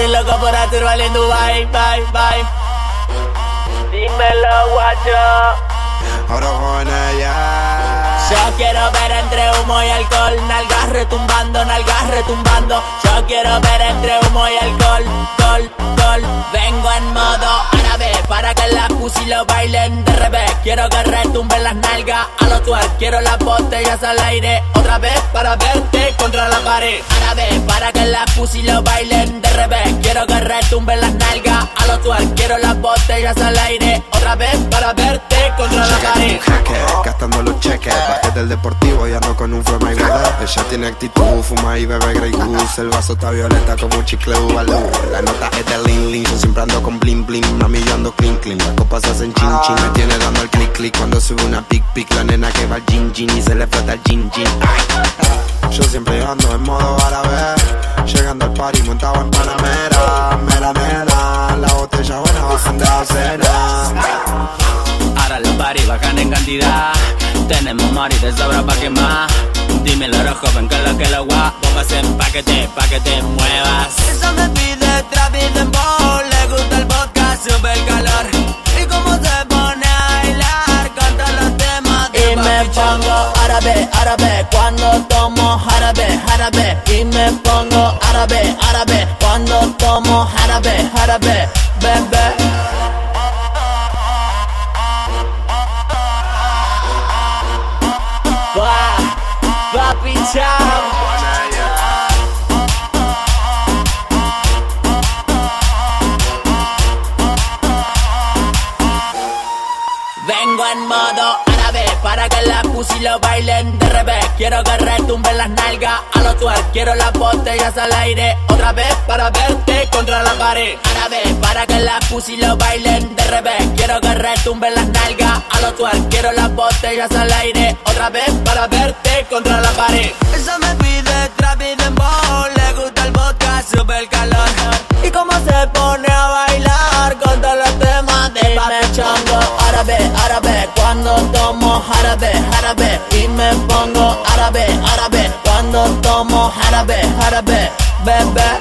estoy loco por hacer en Dubai, bye, bye. Dímelo, guacho. Ahora con ella. Yo quiero ver entre humo y alcohol, nalgas retumbando, nalgas retumbando. Yo quiero ver entre humo y alcohol, gol, gol. Vengo en modo árabe para que las pussy lo bailen de revés. Quiero que retumben las nalgas a los. Quiero las botellas al aire otra vez para verte contra la pared. Árabe para que pussy lo bailen de revés. Quiero que retumben las nalgas a los. Quiero las botellas al aire otra vez para verte contra la pared. Gastando los cheques, bajé del deportivo y ando con un flow my brother. Ella tiene actitud, fuma y bebe Grey Goose. El vaso está violeta como un chicle Ubalú. La nota es de Lin Lin, yo siempre ando con bling bling. Mami, yo ando clean clean. Las copas hacen chin chin. Me tiene dando el click click cuando sube una pic pic. La nena que va al gin gin y se le flota el gin gin. Yo siempre ando en modo árabe. Llegando al party montado en Panamera. Mera nena, la botella buena bajan de cena. Ahora los paris bajan en cantidad. Tenemos mari de sobra pa' quemar. Dímelo, joven, que lo que lo guap. Bombas en paquete, pa' que te muevas. Eso me pide Travis Dembow. Le gusta el vodka, sube el calor. Y cómo se pone a bailar. Canta los temas de Y me pongo árabe, árabe cuando tomo jarabe, jarabe. Y me pongo árabe, árabe cuando tomo jarabe, jarabe, bebé. Vengo en modo árabe para que las pussy lo bailen de revés. Quiero que retumben las nalgas a los twerk. Quiero las botellas al aire otra vez para verte contra la pared. Árabe para que las pussy lo bailen de revés. Quiero que retumben las nalgas a los twerk. Quiero las botellas al aire otra vez para verte contra la pared. Eso me pide Travis Dembow. Le gusta el vodka, sube el calor. Y cómo se pone a bailar con todos los temas de Y me pongo árabe, árabe cuando tomo jarabe, jarabe. Y me pongo árabe, árabe cuando tomo jarabe, jarabe, bebé.